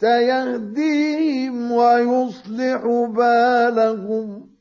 سيهديهم ويصلح بالهم.